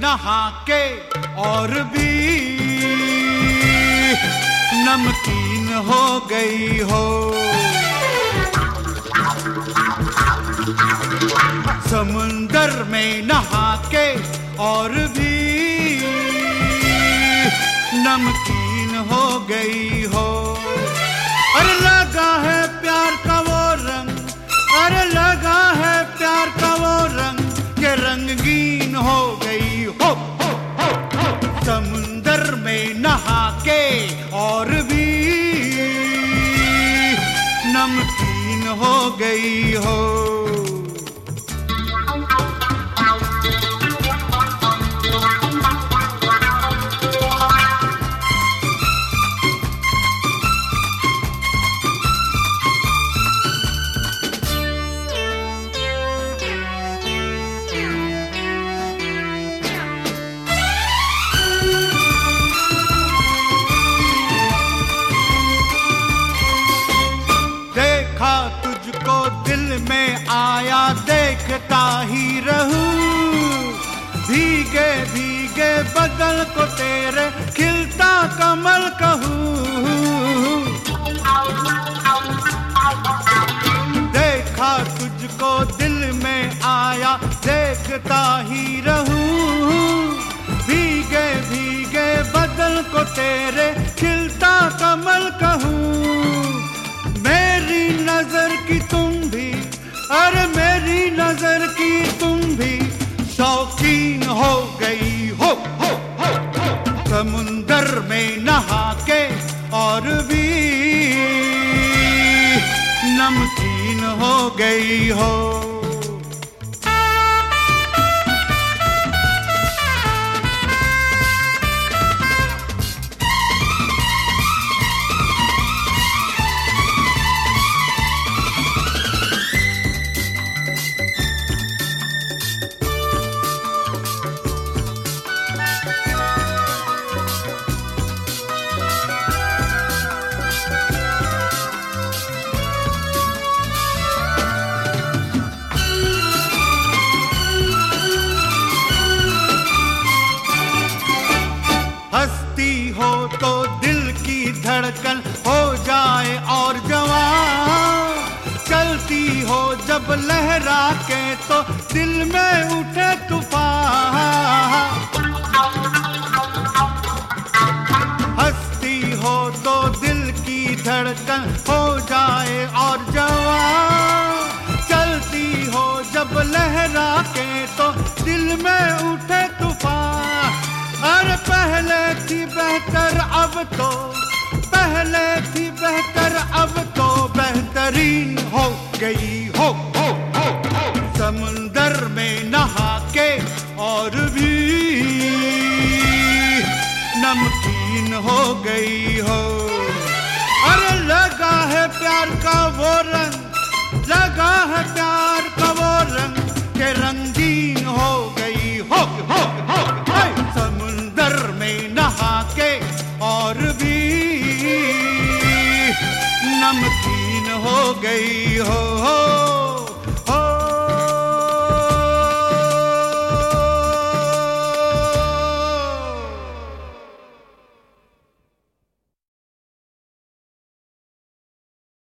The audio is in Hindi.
नहा के और भी नमकीन हो गई हो। समुंदर में नहा के और भी नमकीन हो गई हो। अरे लगा है हो गई हो। आया देखता ही रहूँ। भीगे भीगे बदल को तेरे खिलता कमल कहूँ। देखा तुझको दिल में आया, देखता ही रहूँ। भीगे भीगे बदल को तेरे खिलता कमल कहूँ। मेरी नज़र की तुम भी अरे मेरी नज़र की तुम भी शौकीन हो गई हो, हो, हो, हो। समुंदर में नहा के और भी नमकीन हो गई हो तो दिल की धड़कन हो जाए और जवान। चलती हो जब लहरा के तो दिल में उठे तूफ़ान। हंसती हो तो दिल की धड़कन हो जाए और तो पहले थी बेहतर अब तो बेहतरीन हो गई हो, हो, हो। समुंदर में नहा के और भी नमकीन हो गई हो अरे लगा है प्यार का वो रंग लगा है प्यार मकीन हो गई हो, हो।